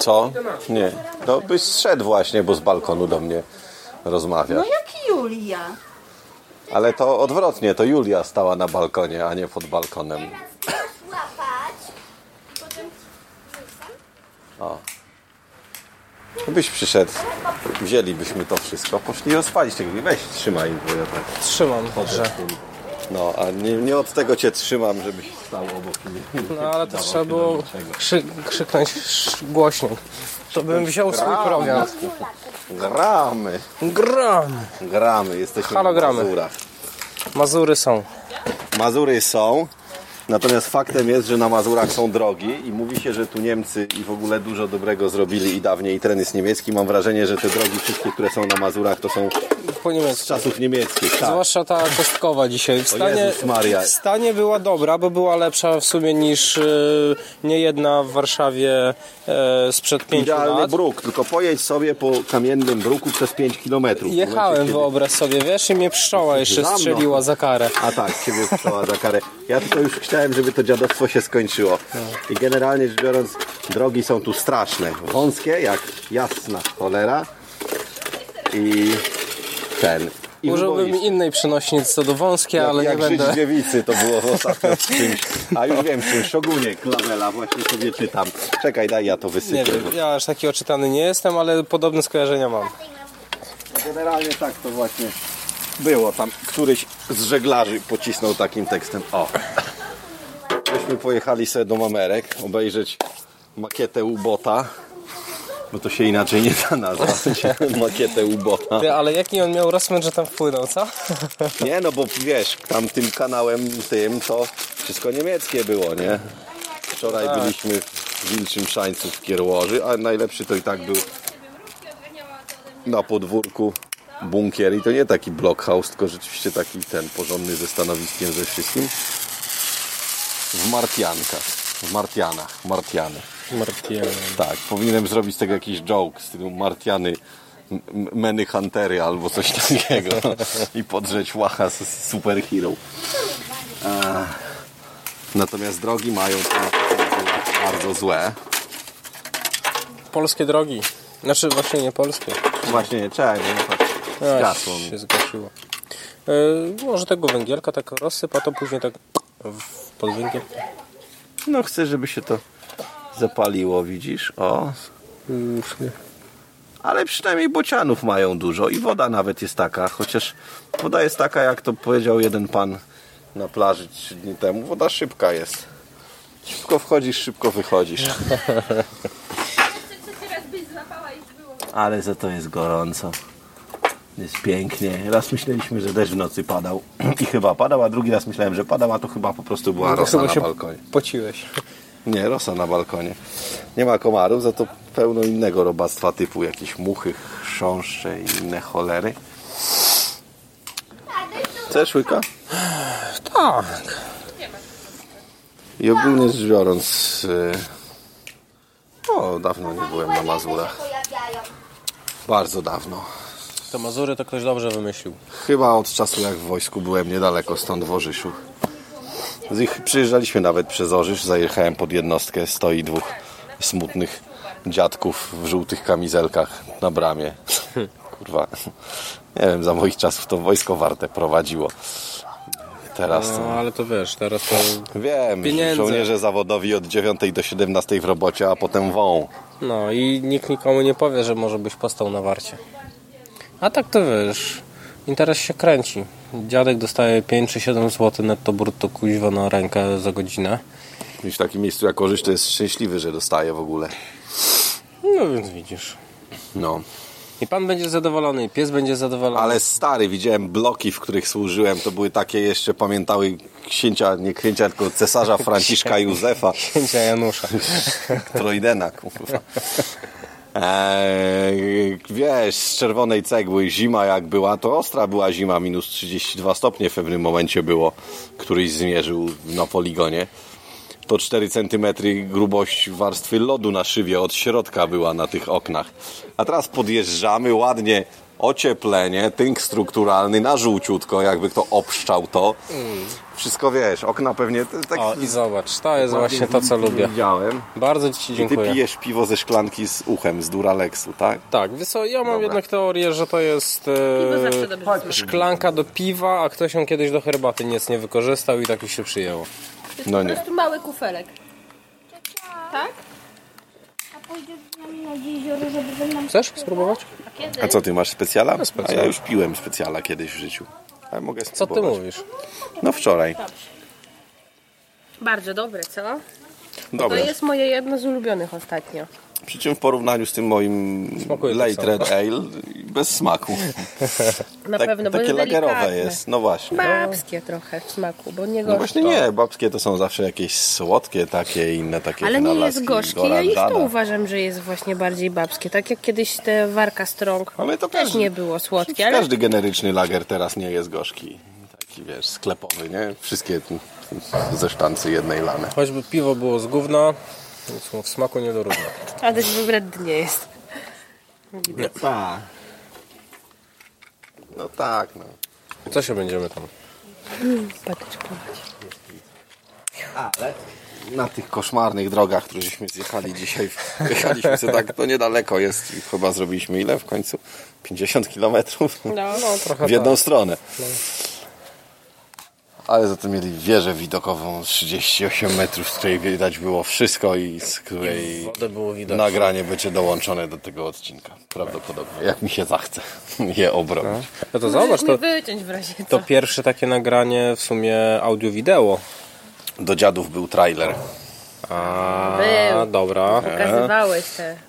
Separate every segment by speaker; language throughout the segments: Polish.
Speaker 1: Co? Nie. No byś zszedł właśnie, bo z balkonu do mnie rozmawia.
Speaker 2: No jak Julia.
Speaker 1: Ale to odwrotnie, to Julia stała na balkonie, a nie pod balkonem. O. Byś przyszedł, wzięlibyśmy to wszystko, poszli rozpalić tego. Weź, trzymaj, bo ja tak
Speaker 3: Trzymam,
Speaker 1: chodzę. W. No, a nie, nie od tego cię trzymam, żebyś stał obok mnie.
Speaker 3: No ale to trzeba było krzy, krzyknąć głośniej. To bym wziął swój program.
Speaker 1: Gramy,
Speaker 3: Gram!
Speaker 1: gramy, jesteśmy
Speaker 3: Hologramy.
Speaker 1: na Mazurach.
Speaker 3: Mazury są.
Speaker 1: Mazury są, natomiast faktem jest, że na Mazurach są drogi i mówi się, że tu Niemcy i w ogóle dużo dobrego zrobili i dawniej i teren jest niemiecki. Mam wrażenie, że te drogi wszystkie, które są na Mazurach to są
Speaker 3: Po
Speaker 1: z czasów niemieckich. Tak.
Speaker 3: Zwłaszcza ta kostkowa dzisiaj. W stanie,
Speaker 1: Maria.
Speaker 3: w stanie była dobra, bo była lepsza w sumie niż niejedna w Warszawie e, sprzed pięciu
Speaker 1: Idealny
Speaker 3: lat.
Speaker 1: bruk, tylko pojedź sobie po kamiennym bruku przez 5 km.
Speaker 3: Jechałem, wyobraź sobie, wiesz, i mnie pszczoła jeszcze
Speaker 1: Za
Speaker 3: strzeliła za karę.
Speaker 1: A tak, ciebie wprzała za karę. Ja tylko już chciałem, żeby to dziadostwo się skończyło. I generalnie rzecz biorąc, drogi są tu straszne. Wąskie, jak jasna cholera. I ten. I
Speaker 3: Użyłbym innej przenośnicy co do wąskie,
Speaker 1: Jak,
Speaker 3: ale
Speaker 1: jak
Speaker 3: nie będę.
Speaker 1: w dziewicy to było ostatnio w czymś. A już wiem, czym Szogunie Klawela, właśnie sobie czytam. Czekaj, daj ja to wysypię.
Speaker 3: Nie wiem, ja aż taki oczytany nie jestem, ale podobne skojarzenia mam.
Speaker 1: Generalnie tak to właśnie było. Tam któryś z żeglarzy pocisnął takim tekstem. O. Myśmy pojechali sobie do Mamerek obejrzeć makietę ubota. Bo to się inaczej nie da nazwać. makietę ubota.
Speaker 3: Ty, ale jaki on miał rozmiar, że tam wpłynął, co?
Speaker 1: Nie, no bo wiesz, tam tym kanałem tym to wszystko niemieckie było, nie? Wczoraj
Speaker 3: Tak.
Speaker 1: byliśmy w Wilczym Szańcu w Kierłoży, a najlepszy to i tak był na podwórku bunkier i to nie taki blockhouse, tylko rzeczywiście taki ten porządny ze stanowiskiem ze wszystkim. W Martiankach, w Martianach, Martiany.
Speaker 3: Martian.
Speaker 1: Tak, powinienem zrobić z tego jakiś joke, z stylu Martiany, Meny Huntery albo coś takiego i podrzeć łacha z superhero. A, Natomiast drogi mają to bardzo złe.
Speaker 3: Polskie drogi. Znaczy właśnie nie polskie.
Speaker 1: Właśnie nie czekaj, bo nie tak zgasło mi.
Speaker 3: się zgasiło. E, może tego węgielka tak rozsypa, to później tak pod węgiel.
Speaker 1: No chcę, żeby się to zapaliło, widzisz? O. Ale przynajmniej bocianów mają dużo i woda nawet jest taka, chociaż woda jest taka, jak to powiedział jeden pan na plaży trzy dni temu. Woda szybka jest. Szybko wchodzisz, szybko wychodzisz. Ale za to jest gorąco. Jest pięknie. Raz myśleliśmy, że deszcz w nocy padał i chyba padał, a drugi raz myślałem, że padał, a to chyba po prostu była rosa
Speaker 3: Chyba
Speaker 1: na balkonie.
Speaker 3: pociłeś.
Speaker 1: Nie, rosa na balkonie. Nie ma komarów, za to pełno innego robactwa typu jakieś muchy, chrząszcze i inne cholery. Chcesz łyka?
Speaker 3: Tak.
Speaker 1: I ogólnie rzecz biorąc, yy, o, dawno nie byłem na Mazurach. Bardzo dawno.
Speaker 3: Te Mazury to ktoś dobrze wymyślił.
Speaker 1: Chyba od czasu jak w wojsku byłem niedaleko stąd w Orzyszu. Z ich, przyjeżdżaliśmy nawet przez Orzysz, zajechałem pod jednostkę, stoi dwóch smutnych dziadków w żółtych kamizelkach na bramie. Kurwa, nie wiem, za moich czasów to wojsko warte prowadziło. Teraz
Speaker 3: No
Speaker 1: to...
Speaker 3: ale to wiesz, teraz to...
Speaker 1: Wiem,
Speaker 3: Pieniędzy.
Speaker 1: żołnierze zawodowi od 9 do 17 w robocie, a potem wą.
Speaker 3: No i nikt nikomu nie powie, że może byś postał na warcie. A tak to wiesz, interes się kręci. Dziadek dostaje 5 czy 7 zł netto brutto kuźwa na rękę za godzinę.
Speaker 1: I w takim miejscu jak Orzysz to jest szczęśliwy, że dostaje w ogóle.
Speaker 3: No więc widzisz.
Speaker 1: No.
Speaker 3: I pan będzie zadowolony, i pies będzie zadowolony.
Speaker 1: Ale stary, widziałem bloki, w których służyłem, to były takie jeszcze, pamiętały księcia, nie księcia, tylko cesarza Franciszka Józefa.
Speaker 3: Księcia Janusza.
Speaker 1: Trojdena, kurwa. Eee, wiesz, z czerwonej cegły zima jak była, to ostra była zima, minus 32 stopnie w pewnym momencie było, któryś zmierzył na poligonie. To 4 cm grubość warstwy lodu na szywie od środka była na tych oknach. A teraz podjeżdżamy ładnie, ocieplenie, tynk strukturalny na żółciutko, jakby kto obszczał to. Wszystko wiesz, okna pewnie to jest tak
Speaker 3: O, i zobacz, to jest właśnie to, co lubię.
Speaker 1: Widziałem.
Speaker 3: Bardzo Ci
Speaker 1: Ty
Speaker 3: dziękuję.
Speaker 1: pijesz piwo ze szklanki z uchem, z Duralexu, tak?
Speaker 3: Tak, wiesz co, ja mam
Speaker 1: Dobra.
Speaker 3: jednak teorię, że to jest e, szklanka do piwa, a ktoś ją kiedyś do herbaty nic nie wykorzystał i tak już się przyjęło.
Speaker 2: jest
Speaker 1: No
Speaker 2: po
Speaker 1: nie.
Speaker 2: prostu mały kufelek. Tak?
Speaker 4: A pójdziesz z nami nad jezioro, żeby ze mną
Speaker 3: Chcesz spróbować?
Speaker 2: A kiedy?
Speaker 1: A co ty masz specjala? A ja już piłem specjala kiedyś w życiu. Ale mogę
Speaker 3: Co ty mówisz?
Speaker 1: No wczoraj.
Speaker 2: Bardzo dobre, co? To
Speaker 1: Dobre.
Speaker 2: jest moje jedno z ulubionych ostatnio.
Speaker 1: Przy czym w porównaniu z tym moim
Speaker 3: Smakuje tak
Speaker 1: Late. Red Ale bez smaku.
Speaker 2: Na
Speaker 1: Tak,
Speaker 2: pewno, bo
Speaker 1: takie
Speaker 2: jest
Speaker 1: lagerowe
Speaker 2: delikatne.
Speaker 1: jest. No właśnie.
Speaker 2: Babskie trochę w smaku, bo nie
Speaker 1: No
Speaker 2: gorzkie.
Speaker 1: właśnie nie, babskie to są zawsze jakieś słodkie takie inne takie
Speaker 2: Ale nie jest gorzkie, ja już to uważam, że jest właśnie bardziej babskie. Tak jak kiedyś te warka strong
Speaker 1: Ale to
Speaker 2: też
Speaker 1: każdy-
Speaker 2: nie było słodkie, ale
Speaker 1: Każdy generyczny lager teraz nie jest gorzki. Taki wiesz, sklepowy, nie? Wszystkie ze sztancy jednej lane.
Speaker 3: Choćby piwo było z gówna, nic mu w smaku nie dorówna.
Speaker 2: Adaś wybredny nie jest.
Speaker 1: No tak. No tak, no.
Speaker 3: Co się będziemy tam?
Speaker 2: Patyczkować.
Speaker 1: Ale na tych koszmarnych drogach, któreśmy zjechali dzisiaj, jechaliśmy sobie tak, to niedaleko jest i chyba zrobiliśmy ile w końcu? 50 kilometrów
Speaker 2: No,
Speaker 3: No trochę
Speaker 1: w jedną
Speaker 3: tak.
Speaker 1: stronę. Ale za to mieli wieżę widokową 38 metrów, z której widać było wszystko i z której
Speaker 3: widać.
Speaker 1: nagranie będzie dołączone do tego odcinka. Prawdopodobnie, jak mi się zachce je obrobić.
Speaker 3: No to zobacz, to, to pierwsze takie nagranie w sumie audio-wideo.
Speaker 1: Do dziadów był trailer.
Speaker 3: A,
Speaker 2: Był.
Speaker 3: dobra.
Speaker 2: Pokazywałeś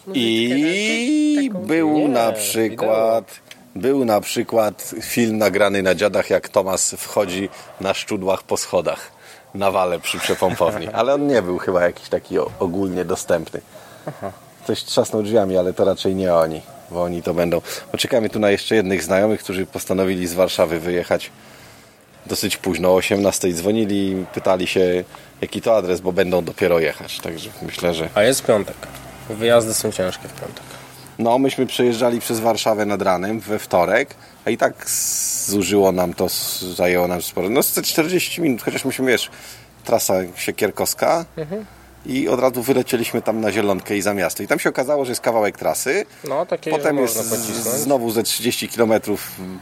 Speaker 2: muzyczkę.
Speaker 1: I
Speaker 2: taką.
Speaker 1: był na przykład był na przykład film nagrany na dziadach, jak Tomas wchodzi na szczudłach po schodach na wale przy przepompowni. Ale on nie był chyba jakiś taki ogólnie dostępny. Coś trzasnął drzwiami, ale to raczej nie oni, bo oni to będą. Poczekamy tu na jeszcze jednych znajomych, którzy postanowili z Warszawy wyjechać dosyć późno, o 18 dzwonili i pytali się jaki to adres, bo będą dopiero jechać. Także myślę, że
Speaker 3: A jest piątek. Wyjazdy są ciężkie w piątek.
Speaker 1: No, myśmy przejeżdżali przez Warszawę nad ranem we wtorek, a i tak zużyło nam to, zajęło nam sporo. No, z te 40 minut, chociaż myśmy, wiesz, trasa Siekierkowska i od razu wylecieliśmy tam na Zielonkę i za miasto. I tam się okazało, że jest kawałek trasy,
Speaker 3: No, takie
Speaker 1: potem jest z- znowu ze 30 km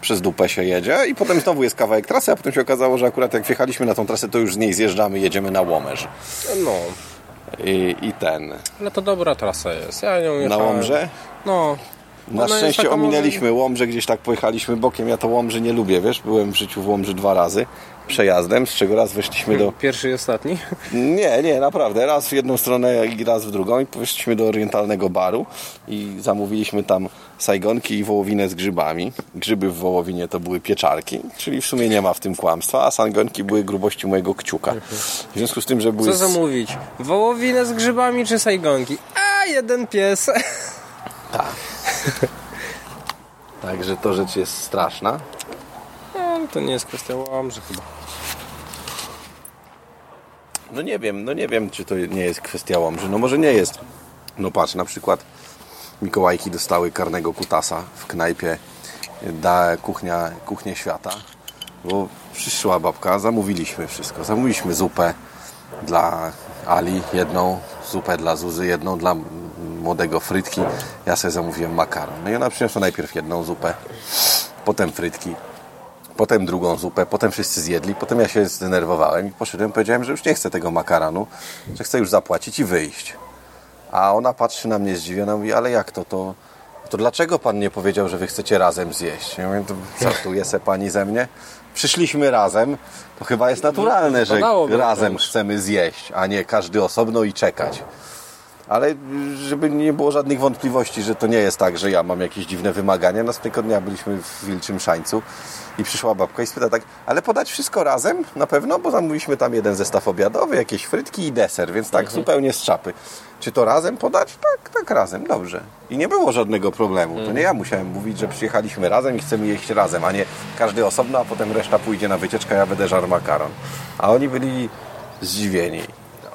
Speaker 1: przez dupę się jedzie i potem znowu jest kawałek trasy, a potem się okazało, że akurat jak wjechaliśmy na tą trasę, to już z niej zjeżdżamy, jedziemy na Łomesz.
Speaker 3: No,
Speaker 1: I, i ten.
Speaker 3: ale to dobra trasa jest. Ja nią
Speaker 1: Na. Łomrze?
Speaker 3: No.
Speaker 1: Na szczęście
Speaker 3: taka
Speaker 1: ominęliśmy Łomże, gdzieś tak pojechaliśmy bokiem. Ja to Łomży nie lubię, wiesz? Byłem w życiu w Łomży dwa razy przejazdem, z czego raz weszliśmy do...
Speaker 3: Pierwszy i ostatni.
Speaker 1: Nie, nie, naprawdę. Raz w jedną stronę i raz w drugą i weszliśmy do orientalnego baru i zamówiliśmy tam sajgonki i wołowinę z grzybami. Grzyby w wołowinie to były pieczarki, czyli w sumie nie ma w tym kłamstwa, a sajgonki były grubości mojego kciuka. W związku z tym, że były...
Speaker 3: Co zamówić? Wołowinę z grzybami czy sajgonki? A, jeden pies.
Speaker 1: Także to rzecz jest straszna.
Speaker 3: No, to nie jest kwestia Łomży chyba.
Speaker 1: No nie wiem, no nie wiem, czy to nie jest kwestia Łomży. No może nie jest. No patrz, na przykład Mikołajki dostały karnego kutasa w knajpie da kuchnia, kuchnię świata, bo przyszła babka, zamówiliśmy wszystko. Zamówiliśmy zupę dla Ali jedną, zupę dla Zuzy jedną, dla młodego frytki. Ja sobie zamówiłem makaron. No i ona przyniosła najpierw jedną zupę, potem frytki, potem drugą zupę, potem wszyscy zjedli, potem ja się zdenerwowałem i poszedłem, powiedziałem, że już nie chcę tego makaronu, że chcę już zapłacić i wyjść. A ona patrzy na mnie zdziwiona, mówi, ale jak to, to, to dlaczego pan nie powiedział, że wy chcecie razem zjeść? Ja mówię, żartuje se pani ze mnie. Przyszliśmy razem, to chyba jest naturalne, że
Speaker 3: Padałoby
Speaker 1: razem chcemy zjeść, a nie każdy osobno i czekać. Ale y, żeby nie było żadnych wątpliwości, że to nie jest tak, że ja mam jakieś dziwne wymagania. Następnego dnia byliśmy w Wilczym Szańcu i przyszła babka i spyta tak, ale podać wszystko razem na pewno? Bo zamówiliśmy tam jeden zestaw obiadowy, jakieś frytki i deser, więc tak zupełnie z czapy. Czy to razem podać? Tak, tak razem, dobrze. I nie było żadnego problemu. To nie ja musiałem mówić, że przyjechaliśmy razem i chcemy jeść razem, a nie każdy osobno, a potem reszta pójdzie na wycieczkę, ja będę żar makaron. A oni byli zdziwieni.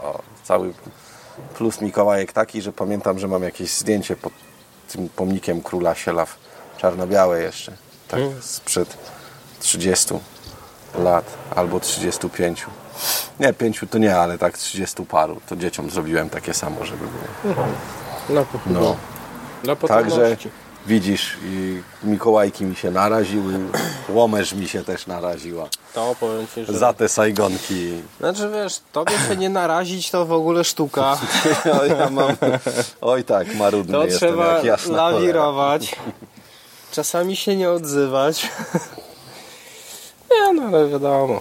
Speaker 1: O, cały plus Mikołajek taki, że pamiętam, że mam jakieś zdjęcie pod tym pomnikiem króla Sielaw, czarno-białe jeszcze, tak sprzed 30 lat albo 35. Nie, pięciu to nie, ale tak 30 paru. To dzieciom zrobiłem takie samo, żeby było.
Speaker 3: No,
Speaker 1: No.
Speaker 3: Dla
Speaker 1: Także. Widzisz, i Mikołajki mi się naraziły, Łomesz mi się też naraziła.
Speaker 3: To powiem ci, że...
Speaker 1: Za te sajgonki.
Speaker 3: Znaczy wiesz, tobie się nie narazić to w ogóle sztuka.
Speaker 1: No, ja mam... Oj tak, marudny
Speaker 3: To
Speaker 1: jestem,
Speaker 3: trzeba
Speaker 1: jak jasna cholera.
Speaker 3: lawirować. Czasami się nie odzywać. Nie no, ale wiadomo.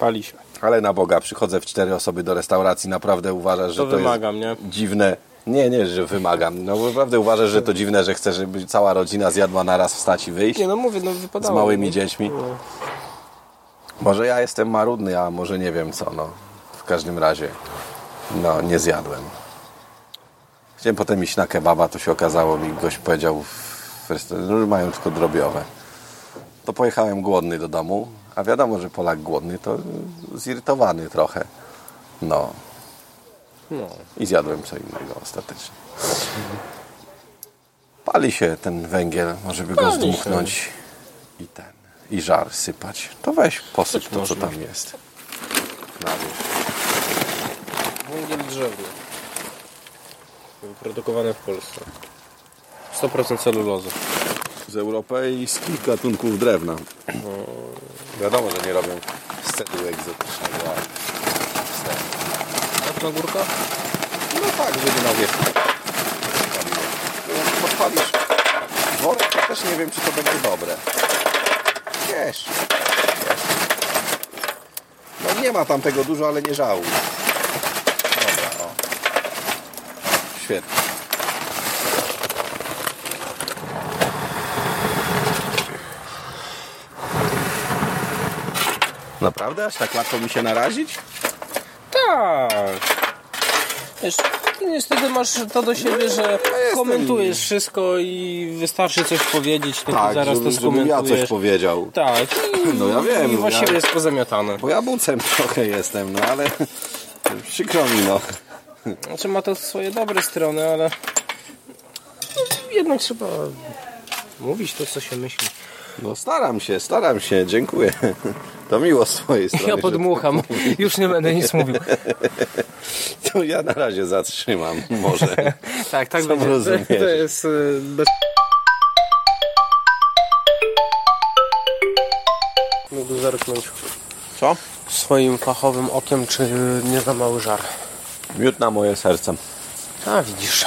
Speaker 3: Pali się.
Speaker 1: Ale na Boga, przychodzę w cztery osoby do restauracji, naprawdę uważasz, że
Speaker 3: To
Speaker 1: to,
Speaker 3: wymagam, nie?
Speaker 1: jest dziwne. Nie, nie, że wymagam. No naprawdę uważasz, że to dziwne, że chcesz, żeby cała rodzina zjadła naraz wstać i wyjść
Speaker 3: Nie no mówię, no
Speaker 1: z
Speaker 3: wypadało.
Speaker 1: małymi
Speaker 3: nie?
Speaker 1: dziećmi. Może ja jestem marudny, a może nie wiem co, no. W każdym razie, no, nie zjadłem. Chciałem potem iść na kebaba, to się okazało mi, gość powiedział w restauracji, że mają tylko drobiowe. To pojechałem głodny do domu, a wiadomo, że Polak głodny to zirytowany trochę. No.
Speaker 3: No.
Speaker 1: I zjadłem co innego ostatecznie. Pali się ten węgiel, może by go
Speaker 3: Pali się.
Speaker 1: zdmuchnąć i ten, i żar sypać. To weź posyp
Speaker 3: Być
Speaker 1: to, co tam jest. Na.
Speaker 3: Węgiel drzewny. Wyprodukowany w Polsce. 100% celulozy.
Speaker 1: Z europejskich gatunków drewna. Wiadomo, że nie robią cedru egzotycznego, ale z tego.
Speaker 3: Tak na górka?
Speaker 1: No tak, żeby na wierzchu. Jak podpalisz worek, to też nie wiem, czy to będzie dobre. Wiesz. No nie ma tam tego dużo, ale nie żałuj. Dobra, o. Świetnie. Naprawdę? Aż tak łatwo mi się narazić?
Speaker 3: Tak. Wiesz, ty niestety masz to do siebie, że
Speaker 1: jestem-
Speaker 3: komentujesz wszystko i wystarczy coś powiedzieć, to ty
Speaker 1: Tak,
Speaker 3: zaraz
Speaker 1: żeby,
Speaker 3: to
Speaker 1: żebym ja
Speaker 3: skomentujesz.
Speaker 1: coś powiedział.
Speaker 3: Tak, i,
Speaker 1: No ja wiem,
Speaker 3: i właściwie
Speaker 1: ja-
Speaker 3: jest pozamiatane.
Speaker 1: Bo ja bucem trochę jestem, no ale przykro mi, no.
Speaker 3: Znaczy ma to swoje dobre strony, ale jednak trzeba mówić to, co się myśli.
Speaker 1: No staram się, staram się, dziękuję. To miło z twojej strony.
Speaker 3: Ja podmucham, już nie będę nic mówił.
Speaker 1: To ja na razie zatrzymam, może.
Speaker 3: Tak, tak
Speaker 1: Sam
Speaker 3: będzie.
Speaker 1: rozumiesz.
Speaker 3: To jest y, bez... Mógł zerknąć
Speaker 1: Co?
Speaker 3: swoim fachowym okiem, czy nie za mały żar.
Speaker 1: Miód na moje serce.
Speaker 3: A widzisz.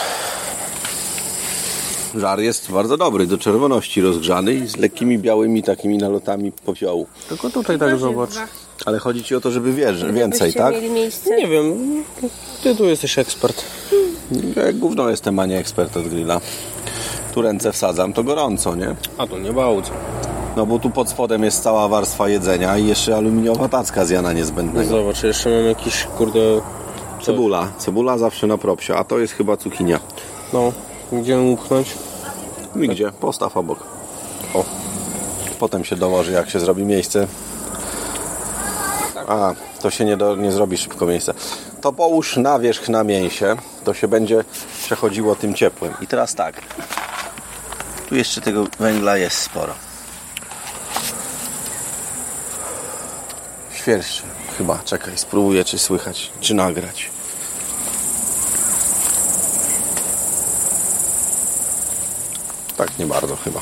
Speaker 1: Żar jest bardzo dobry, do czerwoności rozgrzany i z lekkimi białymi takimi nalotami popiołu.
Speaker 3: Tylko tutaj tak zobacz.
Speaker 1: Ale chodzi ci o to, żeby wiesz, więcej, tak?
Speaker 2: mieli miejsce.
Speaker 3: Nie wiem, ty tu jesteś ekspert.
Speaker 1: Ja jak gówno jestem, a nie ekspert od grilla. Tu ręce wsadzam, to gorąco, nie?
Speaker 3: A tu nie bałdź.
Speaker 1: No bo tu pod spodem jest cała warstwa jedzenia i jeszcze aluminiowa tacka z jana niezbędnego.
Speaker 3: Zobacz, jeszcze mam jakiś, kurde...
Speaker 1: Cebula. Cebula zawsze na propsie, a to jest chyba cukinia.
Speaker 3: No, gdzie upchnąć?
Speaker 1: Mi gdzie? Postaw obok. O. Potem się dołoży, jak się zrobi miejsce. A, to się nie, do, nie zrobi szybko miejsce. To połóż na wierzch na mięsie, to się będzie przechodziło tym ciepłem. I teraz tak. Tu jeszcze tego węgla jest sporo. Świerszczy. Chyba, czekaj, spróbuję czy słychać, czy nagrać. Tak, nie bardzo chyba.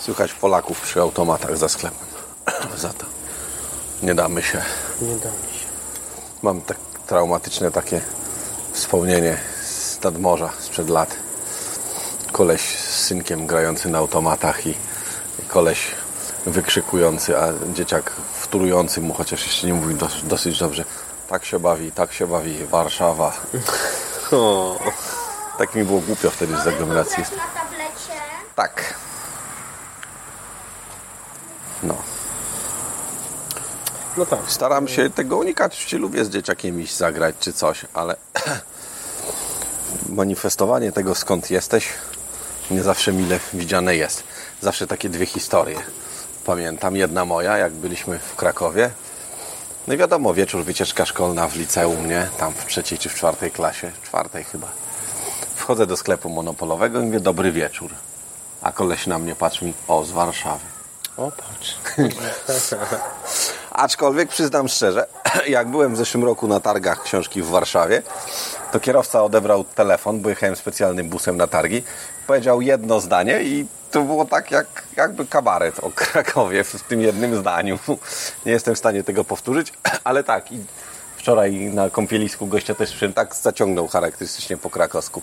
Speaker 1: Słychać Polaków przy automatach za sklepem. Za to. Nie damy się.
Speaker 3: Nie da mi się.
Speaker 1: Mam tak traumatyczne takie wspomnienie z nadmorza sprzed lat. koleś z synkiem grający na automatach i koleś wykrzykujący, a dzieciak wturujący mu, chociaż jeszcze nie mówi dosyć, dosyć dobrze. Tak się bawi, tak się bawi Warszawa.
Speaker 3: O,
Speaker 1: Tak mi było głupio wtedy z aglomeracji.
Speaker 4: Na tablecie.
Speaker 1: Tak. No.
Speaker 3: no tak.
Speaker 1: Staram się tego unikać. Oczywiście lubię z dzieciakiem iść zagrać czy coś, ale manifestowanie tego skąd jesteś nie zawsze mile widziane jest. Zawsze takie dwie historie. Pamiętam jedna moja, jak byliśmy w Krakowie. No i wiadomo, wieczór, wycieczka szkolna w liceum, nie? Tam w trzeciej czy w czwartej klasie. Czwartej chyba. Wchodzę do sklepu monopolowego i mówię, dobry wieczór. A koleś na mnie patrzy mi, o, z Warszawy.
Speaker 3: O, patrz.
Speaker 1: Aczkolwiek przyznam szczerze, jak byłem w zeszłym roku na targach książki w Warszawie, to kierowca odebrał telefon, bo jechałem specjalnym busem na targi, powiedział jedno zdanie i to było tak jak, jakby kabaret o Krakowie w tym jednym zdaniu. Nie jestem w stanie tego powtórzyć, ale tak. I wczoraj na kąpielisku gościa też przyjąłem, tak zaciągnął charakterystycznie po krakowsku.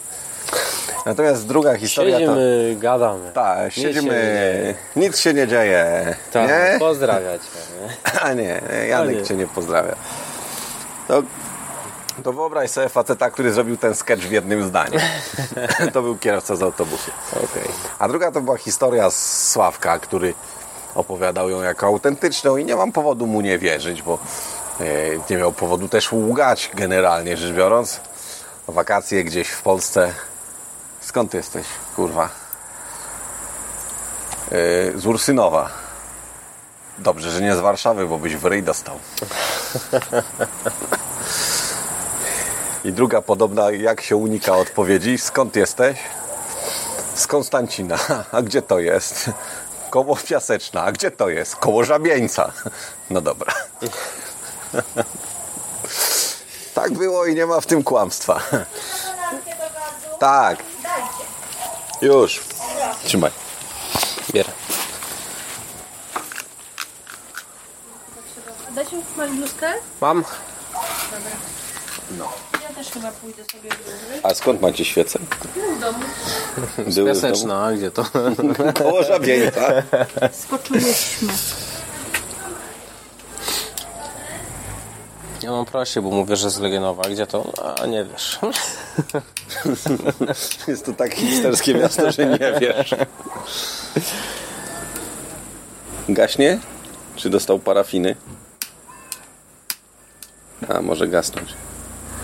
Speaker 1: Natomiast druga historia to...
Speaker 3: Siedzimy, gadamy.
Speaker 1: Tak,
Speaker 3: się
Speaker 1: siedzimy,
Speaker 3: dzieje.
Speaker 1: nic się nie dzieje.
Speaker 3: Tak,
Speaker 1: nie?
Speaker 3: pozdrawiać. Nie?
Speaker 1: A nie, Janek
Speaker 3: nie.
Speaker 1: cię nie pozdrawia. To, to wyobraź sobie faceta, który zrobił ten sketch w jednym zdaniu. to był kierowca z autobusu.
Speaker 3: Okej.
Speaker 1: A druga to była historia z Sławka, który opowiadał ją jako autentyczną i nie mam powodu mu nie wierzyć, bo e, nie miał powodu też ługać generalnie rzecz biorąc. Wakacje gdzieś w Polsce. Skąd ty jesteś, kurwa? E, z Ursynowa. Dobrze, że nie z Warszawy, bo byś w ryj dostał. I druga podobna, jak się unika odpowiedzi. Skąd jesteś? Z Konstancina. A gdzie to jest? Koło Piaseczna. A gdzie to jest? Koło Żabieńca. No dobra. Tak było i nie ma w tym kłamstwa. Tak. Już. Trzymaj.
Speaker 3: Bierę.
Speaker 2: Dać mi mać bluzkę?
Speaker 3: Mam?
Speaker 2: Ja też chyba pójdę sobie w.
Speaker 1: A skąd macie świecę?
Speaker 2: W domu.
Speaker 1: Były w domu?
Speaker 3: Piaseczna, a gdzie to?
Speaker 1: Koło Żabieńca.
Speaker 4: Skoczyłyśmy.
Speaker 3: Ja mam prościej, bo mówię, że z Legionowa. Gdzie to? A nie wiesz.
Speaker 1: Jest to tak hipsterskie miasto, że nie wiesz. Gaśnie? Czy dostał parafiny? A, może gasnąć.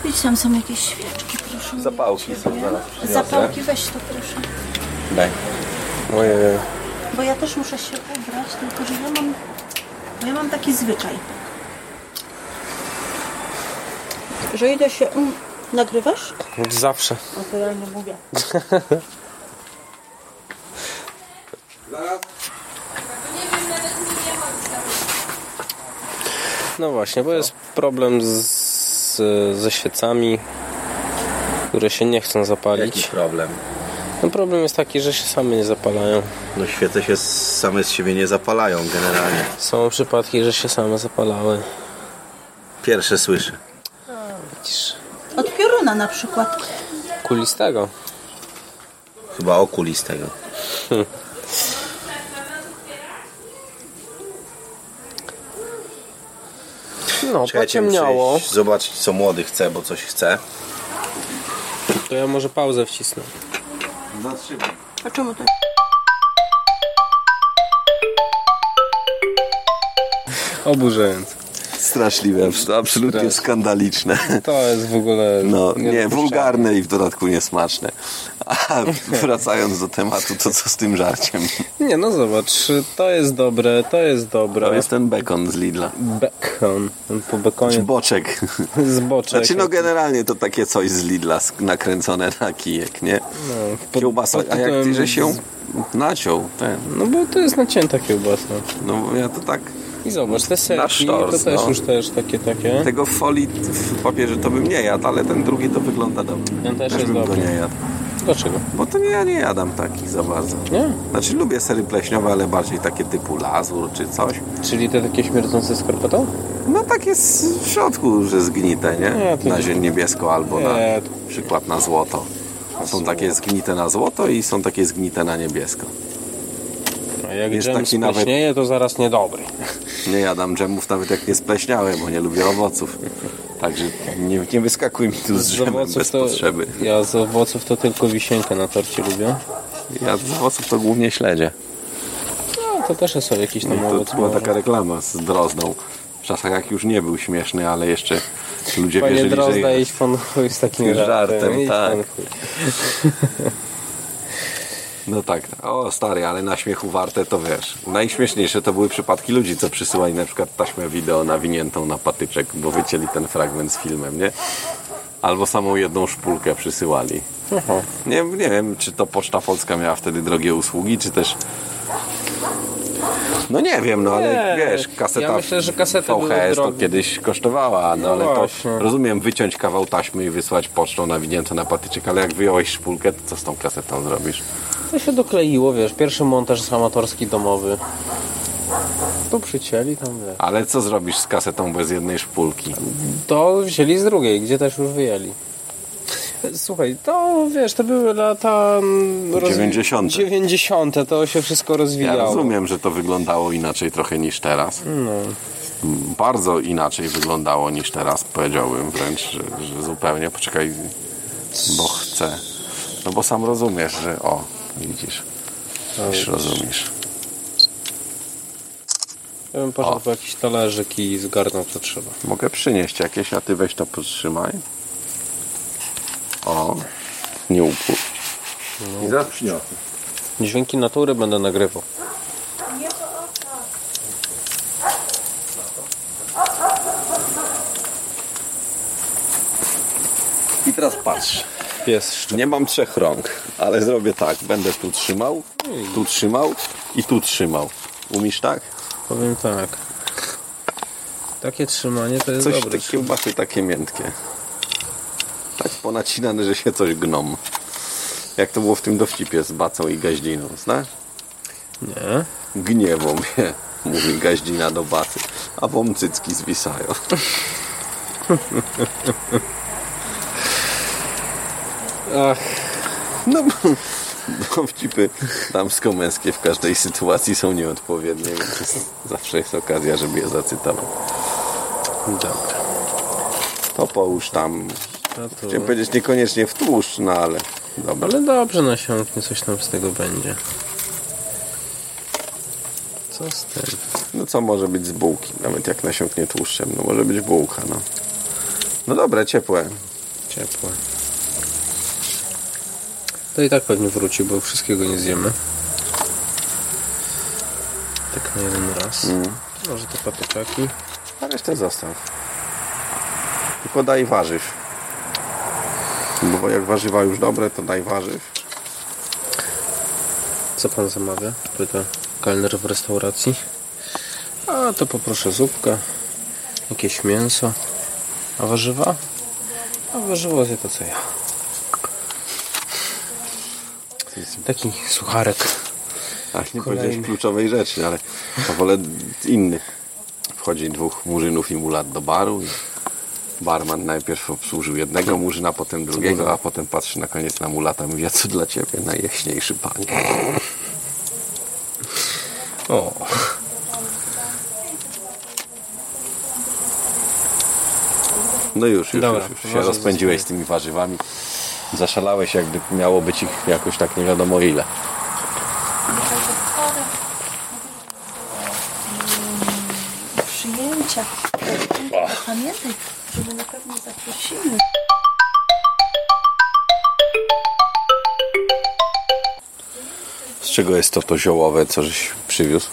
Speaker 4: Idź tam są jakieś świeczki, proszę.
Speaker 1: Zapałki są, zaraz przyniosę.
Speaker 4: Zapałki weź to proszę.
Speaker 1: Daj.
Speaker 3: Ojej.
Speaker 4: Bo ja też muszę się ubrać, tylko że ja mam, bo ja mam taki zwyczaj. Że idę się... Mm, nagrywasz?
Speaker 3: Zawsze.
Speaker 4: No to ja nie mówię.
Speaker 3: No właśnie, bo jest problem z, ze świecami, które się nie chcą
Speaker 1: Jaki
Speaker 3: zapalić.
Speaker 1: problem?
Speaker 3: No problem jest taki, że się same nie zapalają.
Speaker 1: No świece się same z siebie nie zapalają generalnie.
Speaker 3: Są przypadki, że się same zapalały.
Speaker 1: Pierwsze słyszę.
Speaker 3: Widzisz,
Speaker 4: Od pioruna na przykład.
Speaker 3: kulistego.
Speaker 1: Chyba okulistego.
Speaker 3: No, pociemniało.
Speaker 1: Zobaczyć co młody chce, bo coś chce.
Speaker 3: To ja może pauzę wcisnę.
Speaker 1: Zatrzymaj.
Speaker 4: A czemu to?
Speaker 3: Oburzając.
Speaker 1: Straszliwe, absolutnie skandaliczne.
Speaker 3: To jest w ogóle.
Speaker 1: No, nie, wulgarne i w dodatku niesmaczne. A wracając do tematu, to co z tym żarciem?
Speaker 3: Nie, no zobacz, to jest dobre, to jest dobre.
Speaker 1: To jest ten bekon z Lidla.
Speaker 3: Bekon. Po bekonie
Speaker 1: Boczek.
Speaker 3: z boczek.
Speaker 1: Znaczy no generalnie to takie coś z Lidla nakręcone na kijek, nie?
Speaker 3: pod-
Speaker 1: Kiełbasa,
Speaker 3: pod
Speaker 1: a jak ty że się
Speaker 3: z-
Speaker 1: naciął ten.
Speaker 3: No bo to jest nacięta kiełbasa.
Speaker 1: No bo ja to tak
Speaker 3: I zobacz, te serki,
Speaker 1: sztorc,
Speaker 3: to też
Speaker 1: no.
Speaker 3: już też takie, takie.
Speaker 1: tego folii w papierze to bym nie jadł, ale ten drugi to wygląda dobrze.
Speaker 3: Ten też
Speaker 1: Też
Speaker 3: jest
Speaker 1: bym
Speaker 3: dobry.
Speaker 1: go nie jadł.
Speaker 3: Dlaczego?
Speaker 1: Bo to nie, ja nie jadam takich za bardzo.
Speaker 3: Nie?
Speaker 1: Znaczy lubię sery pleśniowe, ale bardziej takie typu lazur czy coś.
Speaker 3: Czyli te takie śmierdzące skarpetą?
Speaker 1: No tak jest w środku, że zgnite, nie?
Speaker 3: Nie, to
Speaker 1: na zień niebiesko albo na
Speaker 3: Nie.
Speaker 1: przykład na złoto. Są takie zgnite na złoto i są takie zgnite na niebiesko.
Speaker 3: Jak
Speaker 1: Jest
Speaker 3: dżem
Speaker 1: taki nawet-
Speaker 3: to zaraz niedobry.
Speaker 1: Nie jadam dżemów nawet jak nie spleśniałe, bo nie lubię owoców. Także nie, nie wyskakuj mi tu z dżemem bez
Speaker 3: to,
Speaker 1: potrzeby.
Speaker 3: ja z owoców to tylko wisienkę na torcie lubię.
Speaker 1: Ja z owoców to głównie śledzie.
Speaker 3: No, to też jest jakiś tam
Speaker 1: To
Speaker 3: owoc.
Speaker 1: była
Speaker 3: może.
Speaker 1: taka reklama z Drozdą. W czasach jak już nie był śmieszny, ale jeszcze ludzie
Speaker 3: Panie
Speaker 1: wierzyli,
Speaker 3: Drozda,
Speaker 1: że
Speaker 3: iść pan chuj z takim
Speaker 1: Żartem,
Speaker 3: żartem. idź
Speaker 1: tak. No tak, o stary, ale na śmiechu warte to wiesz. Najśmieszniejsze to były przypadki ludzi, co przysyłali na przykład taśmę wideo nawiniętą na patyczek, bo wycięli ten fragment z filmem, nie? Albo samą jedną szpulkę przysyłali.
Speaker 3: Aha.
Speaker 1: Nie, nie wiem, czy to Poczta Polska miała wtedy drogie usługi, czy też... No nie wiem, no ale
Speaker 3: Nie,
Speaker 1: wiesz, kaseta
Speaker 3: ja myślę, że kasety były
Speaker 1: VHS to kiedyś kosztowała, no,
Speaker 3: No
Speaker 1: ale to
Speaker 3: właśnie.
Speaker 1: rozumiem wyciąć kawał taśmy i wysłać pocztą nawiniętą na patyczek, ale jak wyjąłeś szpulkę, to co z tą kasetą zrobisz?
Speaker 3: To się dokleiło, wiesz, pierwszy montaż amatorski domowy. Tu przycięli tam, wiesz.
Speaker 1: Ale co zrobisz z kasetą bez jednej szpulki?
Speaker 3: To wzięli z drugiej, gdzie też już wyjęli. Słuchaj, to wiesz, to były lata... rozwi-
Speaker 1: 90..
Speaker 3: 90. to się wszystko
Speaker 1: Ja
Speaker 3: rozwijało.
Speaker 1: rozumiem, że to wyglądało inaczej trochę niż teraz.
Speaker 3: No.
Speaker 1: Mm, Bardzo inaczej wyglądało niż teraz, powiedziałbym wręcz, że, że zupełnie. Poczekaj, bo chcę. No bo sam rozumiesz, że o, widzisz. Już rozumiesz.
Speaker 3: Ja bym poszedł po jakiś talerzyk i zgarnął co trzeba.
Speaker 1: Mogę przynieść jakieś, a ty weź to podtrzymaj. O, nie upuść. I zaraz przyniosę.
Speaker 3: Dźwięki natury będę nagrywał.
Speaker 1: I teraz patrz.
Speaker 3: Pies.
Speaker 1: Nie mam trzech rąk, ale zrobię tak. Będę tu trzymał, tu trzymał i tu trzymał. Umiesz tak?
Speaker 3: Powiem tak. Takie trzymanie to jest
Speaker 1: Coś
Speaker 3: dobre.
Speaker 1: te kiełbasy takie miętkie. Tak ponacinane, że się coś gną. Jak to było w tym dowcipie z bacą i gaździną, znasz?
Speaker 3: Nie.
Speaker 1: Gniewą mnie, mówi gaździna do bacy, a wam cycki zwisają.
Speaker 3: Ach,
Speaker 1: No bo dowcipy damsko-męskie w każdej sytuacji są nieodpowiednie, więc zawsze jest okazja, żeby je zacytować.
Speaker 3: dobra.
Speaker 1: To połóż tam,
Speaker 3: No to...
Speaker 1: chciałem powiedzieć niekoniecznie w tłuszcz, no ale dobra.
Speaker 3: Ale dobrze nasiąknie, coś tam z tego będzie. Co z tym?
Speaker 1: No co może być z bułki, nawet jak nasiąknie tłuszczem, no może być bułka, no. No dobre, ciepłe.
Speaker 3: Ciepłe. To i tak pewnie wróci, bo wszystkiego nie zjemy. Tak na jeden raz. Może te patyczaki.
Speaker 1: A resztę zostaw. Tylko daj warzyw. Bo jak warzywa już dobre, to daj warzyw.
Speaker 3: Co pan zamawia? Pyta kelner w restauracji. A to poproszę zupkę, jakieś mięso. A warzywa? A warzywo zje to co ja. Taki sucharek.
Speaker 1: Ach, nie
Speaker 3: Kolejny.
Speaker 1: powiedziałeś kluczowej rzeczy, ale wolę inny. Wchodzi dwóch murzynów i mulat do baru i barman najpierw obsłużył jednego murzyna, potem drugiego, a potem patrzy na koniec na mulata i mówi, a co dla ciebie, najjaśniejszy panie.
Speaker 3: O.
Speaker 1: No już, już,
Speaker 3: Dobra,
Speaker 1: już, już się rozpędziłeś z tymi warzywami. Zaszalałeś, jakby miało być ich jakoś tak nie wiadomo ile.
Speaker 4: Przyjęcia. Pamiętaj, żeby na pewno zaprosimy.
Speaker 1: Z czego jest to to ziołowe, co żeś przywiózł?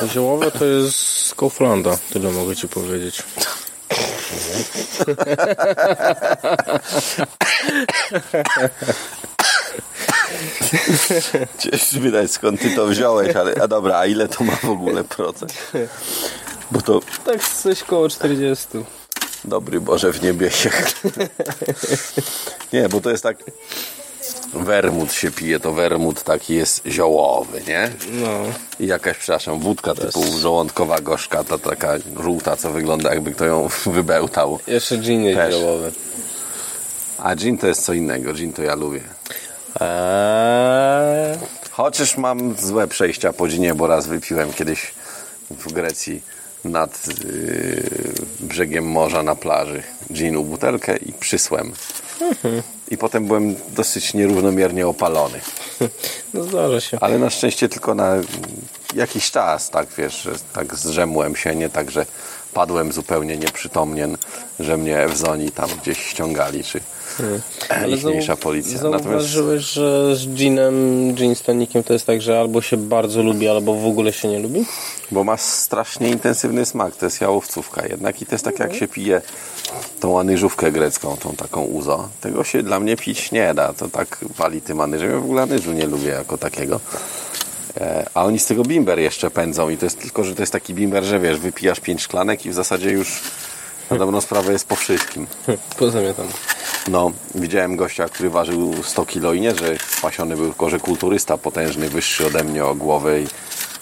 Speaker 3: To ziołowe to jest z Kauflanda, tyle mogę ci powiedzieć.
Speaker 1: Cię wydać skąd ty to wziąłeś, ale a dobra, a ile to ma w ogóle procent? Bo to
Speaker 3: Tak coś koło 40.
Speaker 1: dobry Boże w niebiesie. Nie, bo to jest tak. Wermut się pije, to wermut taki jest ziołowy, nie?
Speaker 3: No.
Speaker 1: I jakaś, przepraszam, wódka typu żołądkowa gorzka, to taka żółta, co wygląda jakby kto ją wybełtał.
Speaker 3: Jeszcze gin jest
Speaker 1: Też.
Speaker 3: ziołowy.
Speaker 1: A gin to jest co innego. Gin to ja lubię.
Speaker 3: Eee,
Speaker 1: Chociaż mam złe przejścia po ginie, bo raz wypiłem kiedyś w Grecji nad yy, brzegiem morza na plaży ginu butelkę i przysłem. I potem byłem dosyć nierównomiernie opalony.
Speaker 3: no zdarza się.
Speaker 1: Ale na szczęście tylko na jakiś czas, tak wiesz, że tak zrzemłem się, nie tak, że padłem zupełnie nieprzytomnien, że mnie w zoni tam gdzieś ściągali, czy ichniejsza
Speaker 3: zau-
Speaker 1: policja.
Speaker 3: Zauważyłeś, że z ginem, gin z tonikiem to jest tak, że albo się bardzo lubi, albo w ogóle się nie lubi?
Speaker 1: Bo ma strasznie intensywny smak, to jest jałowcówka jednak i to jest tak jak się pije tą anyżówkę grecką, tą taką uzo. Tego się dla mnie pić nie da, to tak wali tym anyżem. Ja w ogóle anyżu nie lubię jako takiego. E, A oni z tego bimber jeszcze pędzą i to jest tylko, że to jest taki bimber, że wiesz, wypijasz pięć szklanek i w zasadzie już na dobrą sprawę jest po wszystkim.
Speaker 3: Poza mnie tam.
Speaker 1: No, widziałem gościa, który ważył 100 kilo i nie, że spasiony był, tylko że kulturysta potężny, wyższy ode mnie o głowę i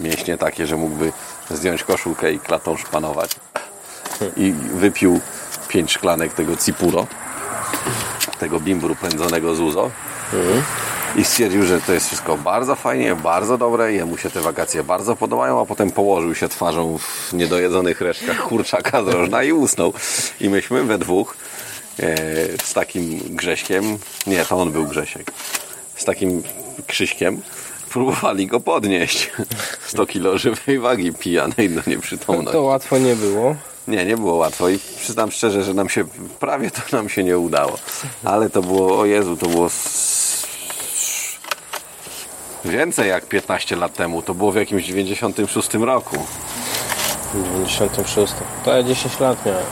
Speaker 1: mięśnie takie, że mógłby zdjąć koszulkę i klatą szpanować. I wypił pięć szklanek tego cipuro, tego bimbru pędzonego z uzo. I stwierdził, że to jest wszystko bardzo fajnie, bardzo dobre, jemu się te wakacje bardzo podobają, a potem położył się twarzą w niedojedzonych resztkach kurczaka z rożna i usnął. I myśmy we dwóch z takim Grześkiem, nie, to on był Grzesiek, z takim Krzyśkiem próbowali go podnieść. 100 kilo żywej wagi pijanej do nieprzytomności.
Speaker 3: To łatwo nie było.
Speaker 1: Nie, nie było łatwo i przyznam szczerze, że nam się, prawie to nam się nie udało. Ale to było, o Jezu, to było więcej jak 15 lat temu. To było w jakimś 96 roku.
Speaker 3: W 96. To ja 10 lat miałem.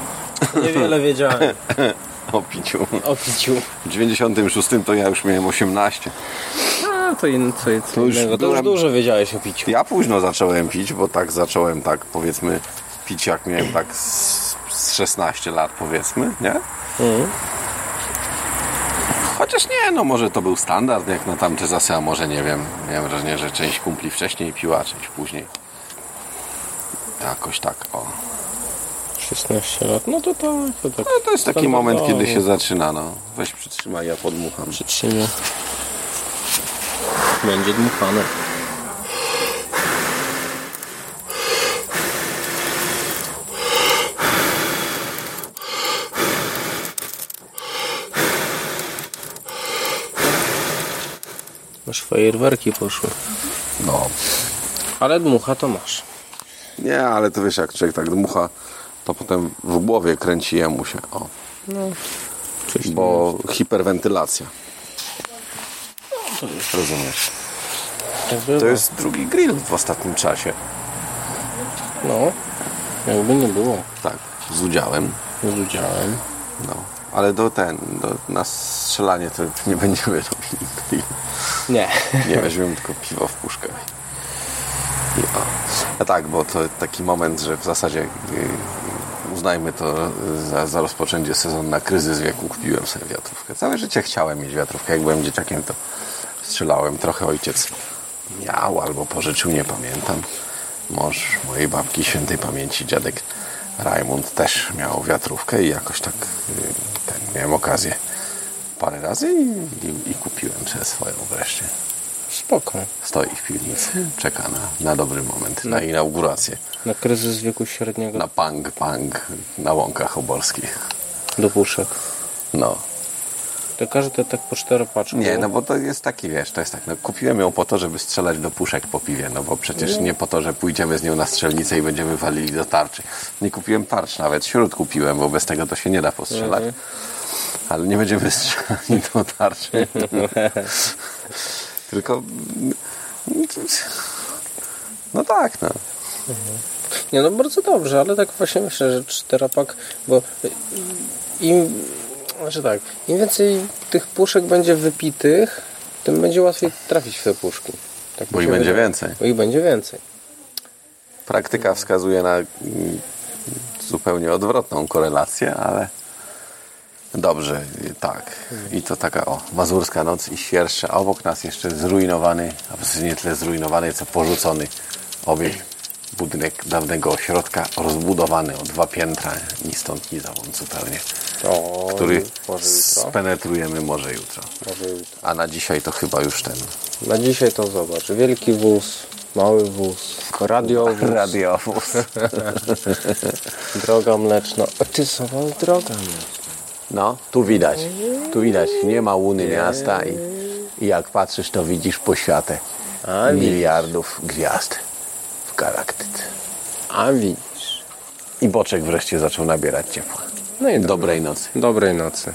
Speaker 3: Niewiele wiedziałem
Speaker 1: O piciu.
Speaker 3: o piciu.
Speaker 1: W 96 to ja już miałem 18.
Speaker 3: A, to, in,
Speaker 1: już
Speaker 3: innego. To już
Speaker 1: byłem-
Speaker 3: dużo wiedziałeś o piciu.
Speaker 1: Ja późno zacząłem pić, bo tak zacząłem tak powiedzmy pić jak miałem tak z, z 16 lat powiedzmy, nie? Chociaż nie, no może to był standard jak na tamte zasy, a może nie wiem. Miałem wrażenie, że część kumpli wcześniej piła, a część później. Jakoś tak, o.
Speaker 3: 16 lat. No to to, to tak.
Speaker 1: No to jest taki
Speaker 3: Tak,
Speaker 1: moment,
Speaker 3: tak,
Speaker 1: kiedy
Speaker 3: tak.
Speaker 1: się zaczyna, no. Weź przytrzymaj, ja podmucham.
Speaker 3: Przytrzymie. Będzie dmuchane. Masz fajerwerki poszły.
Speaker 1: No.
Speaker 3: Ale dmucha to masz.
Speaker 1: Nie, ale to wiesz, jak człowiek tak dmucha, to potem w głowie kręci jemu się, o.
Speaker 3: Coś
Speaker 1: Bo hiperwentylacja. Rozumiesz? To jest drugi grill w ostatnim czasie.
Speaker 3: No. Jakby nie było.
Speaker 1: Tak, z udziałem.
Speaker 3: Z udziałem.
Speaker 1: No. Ale do ten, do, na strzelanie to nie będziemy robili grill.
Speaker 3: Nie.
Speaker 1: Nie weźmiemy tylko piwo w puszkach. I o. A tak, bo to taki moment, że w zasadzie y, uznajmy to y, za, za rozpoczęcie sezonu na kryzys wieku. Kupiłem sobie wiatrówkę. Całe życie chciałem mieć wiatrówkę. Jak byłem dzieciakiem, to strzelałem. Trochę ojciec miał albo pożyczył, nie pamiętam. Mąż mojej babki świętej pamięci, dziadek Rajmund też miał wiatrówkę i jakoś tak y, ten, miałem okazję parę razy i, i, i kupiłem sobie swoją wreszcie.
Speaker 3: Spoko.
Speaker 1: Stoi w piwnicy, czeka na, na dobry moment, na inaugurację,
Speaker 3: Na kryzys wieku średniego
Speaker 1: na pang pang na łąkach oborskich.
Speaker 3: do puszek.
Speaker 1: No.
Speaker 3: To każdy tak po cztery paczki.
Speaker 1: Nie, no bo to jest taki, wiesz, to jest tak, no kupiłem ją po to, żeby strzelać do puszek po piwie, no bo przecież nie po to, że pójdziemy z nią na strzelnicę i będziemy walili do tarczy. Nie kupiłem tarcz nawet, śród kupiłem, bo bez tego to się nie da postrzelać. Ale nie będziemy strzelali do tarczy. Tylko... No tak, no.
Speaker 3: Nie, no bardzo dobrze, ale tak właśnie myślę, że czterapak, bo im, znaczy tak, im więcej tych puszek będzie wypitych, tym będzie łatwiej trafić w te puszki. Tak
Speaker 1: Bo ich będzie
Speaker 3: wydaje.
Speaker 1: więcej.
Speaker 3: Bo ich będzie więcej.
Speaker 1: Praktyka wskazuje na mm, zupełnie odwrotną korelację, ale dobrze, tak. I to taka o, mazurska noc i świerszcza, a obok nas jeszcze zrujnowany, a w nie tyle zrujnowany, co porzucony obiekt budynek dawnego ośrodka rozbudowany o dwa piętra, ni stąd, ni zowąd zupełnie,
Speaker 3: O,
Speaker 1: który
Speaker 3: może
Speaker 1: spenetrujemy może jutro.
Speaker 3: Może jutro.
Speaker 1: A na dzisiaj to chyba już ten
Speaker 3: Na dzisiaj to zobacz. Wielki wóz, mały wóz, radiowóz,
Speaker 1: radiowóz.
Speaker 3: droga mleczna. O, ty droga mleczna.
Speaker 1: No, tu widać, tu widać, nie ma łuny miasta i, i jak patrzysz, to widzisz poświatę
Speaker 3: A
Speaker 1: miliardów gwiazd w galaktyce.
Speaker 3: A widzisz.
Speaker 1: I boczek wreszcie zaczął nabierać ciepła.
Speaker 3: No i
Speaker 1: Dobrej nocy.
Speaker 3: Dobrej nocy.